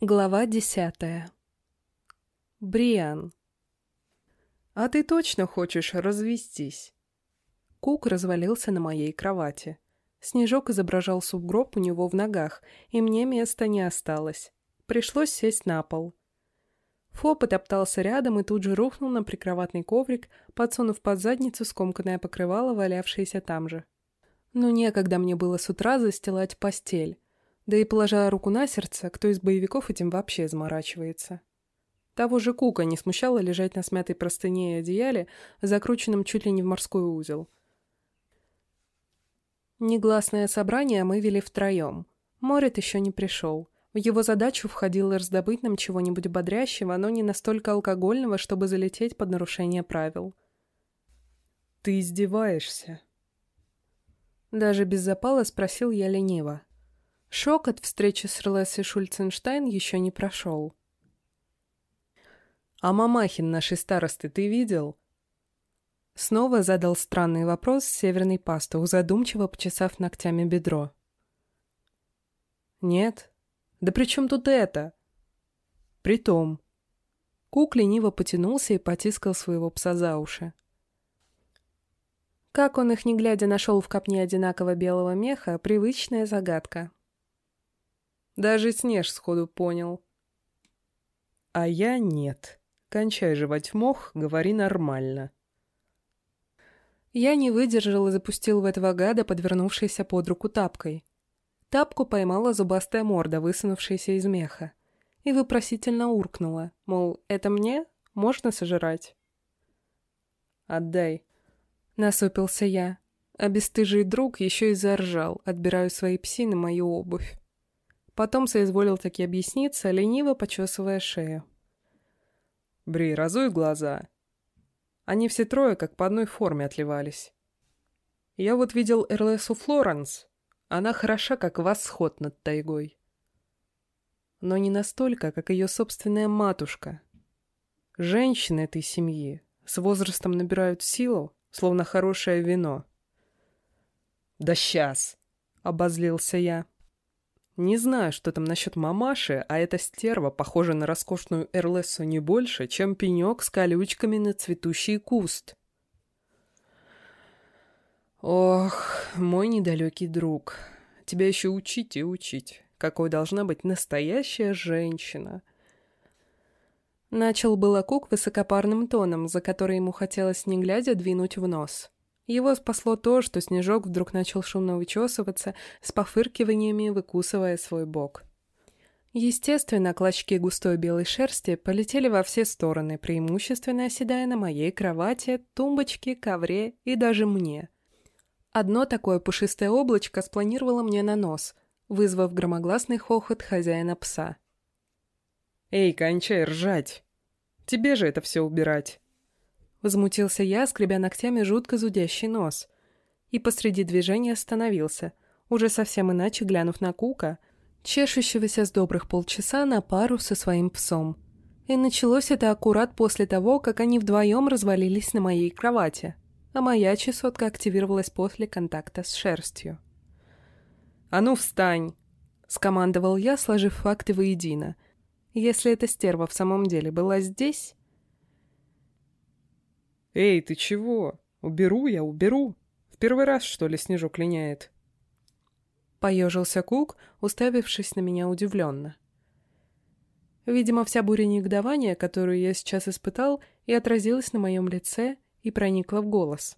Глава десятая. Бриан. «А ты точно хочешь развестись?» Кук развалился на моей кровати. Снежок изображал сугроб у него в ногах, и мне места не осталось. Пришлось сесть на пол. Фо потоптался рядом и тут же рухнул на прикроватный коврик, подсунув под задницу скомканное покрывало, валявшееся там же. Но некогда мне было с утра застилать постель. Да и положа руку на сердце, кто из боевиков этим вообще заморачивается? Того же Кука не смущало лежать на смятой простыне и одеяле, закрученном чуть ли не в морской узел. Негласное собрание мы вели втроем. Морит еще не пришел. В его задачу входило раздобыть нам чего-нибудь бодрящего, но не настолько алкогольного, чтобы залететь под нарушение правил. «Ты издеваешься?» Даже без запала спросил я лениво. Шок от встречи с Рлессой Шульценштайн еще не прошел. «А Мамахин нашей старосты ты видел?» Снова задал странный вопрос северный пастух, задумчиво почесав ногтями бедро. «Нет. Да при чем тут это?» «Притом». Кук лениво потянулся и потискал своего пса за уши. Как он их не глядя нашел в копне одинаково белого меха, привычная загадка. Даже Снеж сходу понял. А я нет. Кончай жевать мох, говори нормально. Я не выдержал и запустил в этого гада, подвернувшейся под руку тапкой. Тапку поймала зубастая морда, высунувшаяся из меха, и вопросительно уркнула, мол, это мне? Можно сожрать? «Отдай», — насупился я, а бесстыжий друг еще и заржал, отбирая свои псины мою обувь. Потом соизволил таки объясниться, лениво почесывая шею. «Бри, разуй глаза!» Они все трое как по одной форме отливались. Я вот видел Эрлесу Флоренс. Она хороша, как восход над тайгой. Но не настолько, как ее собственная матушка. Женщины этой семьи с возрастом набирают силу, словно хорошее вино. «Да сейчас!» — обозлился я. Не знаю, что там насчет мамаши, а эта стерва похожа на роскошную эрлессу не больше, чем пенек с колючками на цветущий куст. Ох, мой недалекий друг, тебя еще учить и учить, какой должна быть настоящая женщина. Начал было Кук высокопарным тоном, за который ему хотелось не глядя двинуть в нос. Его спасло то, что Снежок вдруг начал шумно вычесываться, с пофыркиваниями выкусывая свой бок. Естественно, клочки густой белой шерсти полетели во все стороны, преимущественно оседая на моей кровати, тумбочке, ковре и даже мне. Одно такое пушистое облачко спланировало мне на нос, вызвав громогласный хохот хозяина пса. «Эй, кончай ржать! Тебе же это все убирать!» Возмутился я, скребя ногтями жутко зудящий нос. И посреди движения остановился, уже совсем иначе глянув на Кука, чешущегося с добрых полчаса на пару со своим псом. И началось это аккурат после того, как они вдвоем развалились на моей кровати, а моя чесотка активировалась после контакта с шерстью. «А ну, встань!» — скомандовал я, сложив факты воедино. «Если эта стерва в самом деле была здесь, «Эй, ты чего? Уберу я, уберу. В первый раз, что ли, снежок линяет?» Поежился Кук, уставившись на меня удивленно. Видимо, вся буря негодования, которую я сейчас испытал, и отразилась на моем лице и проникла в голос.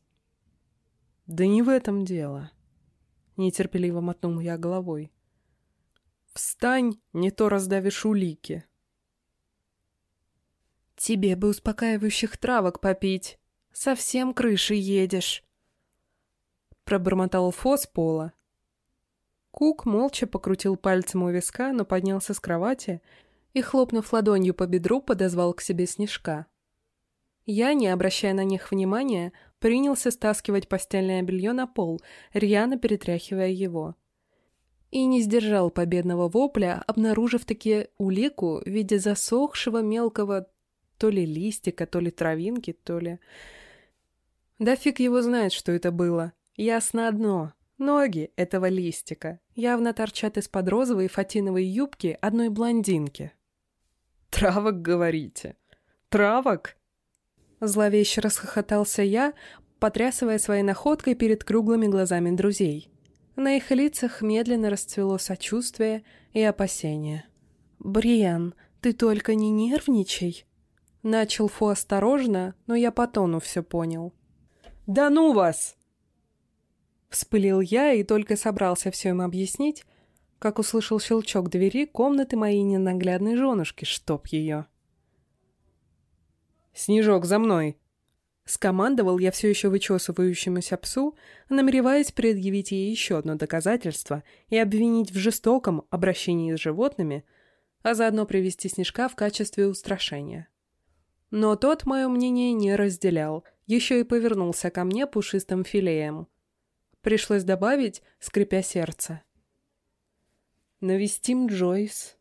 «Да не в этом дело», — нетерпеливо мотнул я головой. «Встань, не то раздавишь улики». «Тебе бы успокаивающих травок попить», Совсем крыши едешь. Пробормотал Фо с пола. Кук молча покрутил пальцем у виска, но поднялся с кровати и, хлопнув ладонью по бедру, подозвал к себе снежка. Я, не обращая на них внимания, принялся стаскивать постельное белье на пол, рьяно перетряхивая его. И не сдержал победного вопля, обнаружив таки улику в виде засохшего мелкого то ли листика, то ли травинки, то ли... Да фиг его знает, что это было. Ясно одно. Ноги этого листика явно торчат из-под розовой фатиновой юбки одной блондинки. «Травок, говорите? Травок?» Зловеще расхохотался я, потрясывая своей находкой перед круглыми глазами друзей. На их лицах медленно расцвело сочувствие и опасение. «Бриан, ты только не нервничай!» Начал Фу осторожно, но я по тону все понял. «Да ну вас!» Вспылил я и только собрался все им объяснить, как услышал щелчок двери комнаты моей ненаглядной женушки, чтоб ее. «Снежок, за мной!» Скомандовал я все еще вычесывающемуся псу, намереваясь предъявить ей еще одно доказательство и обвинить в жестоком обращении с животными, а заодно привести Снежка в качестве устрашения. Но тот мое мнение не разделял, еще и повернулся ко мне пушистым филеем — Пришлось добавить, скрипя сердце. «Навестим Джойс».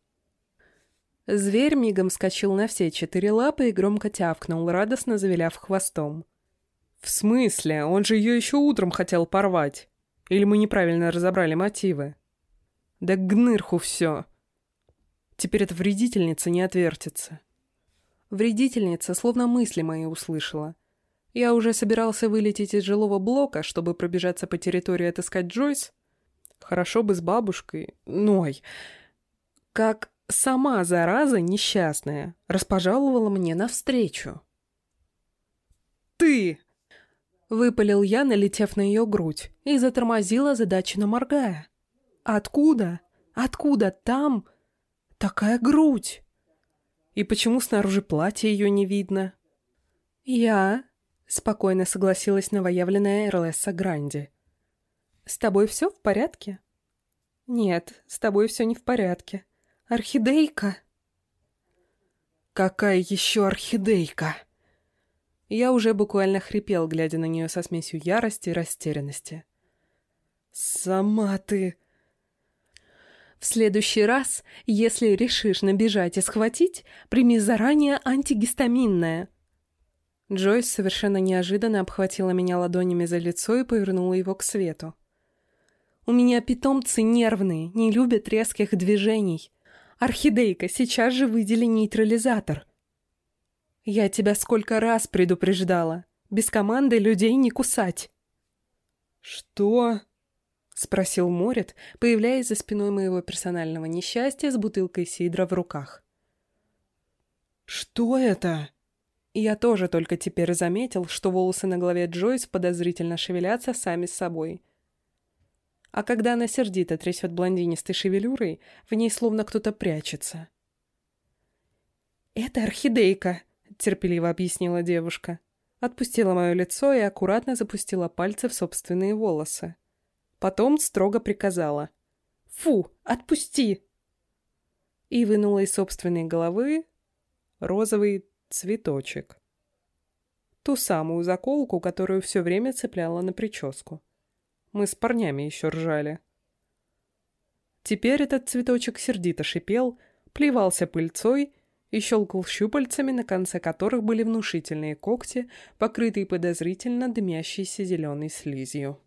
Зверь мигом скочил на все четыре лапы и громко тявкнул, радостно завиляв хвостом. «В смысле? Он же ее еще утром хотел порвать. Или мы неправильно разобрали мотивы?» «Да гнырху все!» Теперь эта вредительница не отвертится. Вредительница словно мысли мои услышала. Я уже собирался вылететь из жилого блока, чтобы пробежаться по территории и отыскать Джойс. Хорошо бы с бабушкой. Ной. Как сама зараза несчастная распожаловала мне навстречу. «Ты!» — выпалил я, налетев на ее грудь, и затормозила, задаченно моргая. «Откуда? Откуда там такая грудь? И почему снаружи платья ее не видно?» «Я Спокойно согласилась новоявленная Эрлесса Гранди. «С тобой все в порядке?» «Нет, с тобой все не в порядке. Орхидейка!» «Какая еще орхидейка?» Я уже буквально хрипел, глядя на нее со смесью ярости и растерянности. «Сама ты...» «В следующий раз, если решишь набежать и схватить, прими заранее антигистаминное», Джойс совершенно неожиданно обхватила меня ладонями за лицо и повернула его к свету. «У меня питомцы нервные, не любят резких движений. Орхидейка, сейчас же выдели нейтрализатор». «Я тебя сколько раз предупреждала. Без команды людей не кусать». «Что?» — спросил Морет, появляясь за спиной моего персонального несчастья с бутылкой сидра в руках. «Что это?» Я тоже только теперь заметил, что волосы на голове Джойс подозрительно шевелятся сами с собой. А когда она сердито трясет блондинистой шевелюрой, в ней словно кто-то прячется. «Это орхидейка», — терпеливо объяснила девушка. Отпустила мое лицо и аккуратно запустила пальцы в собственные волосы. Потом строго приказала. «Фу, отпусти!» И вынула из собственной головы розовый цветочек. Ту самую заколку, которую все время цепляла на прическу. Мы с парнями еще ржали. Теперь этот цветочек сердито шипел, плевался пыльцой и щелкал щупальцами, на конце которых были внушительные когти, покрытые подозрительно дымящейся зеленой слизью.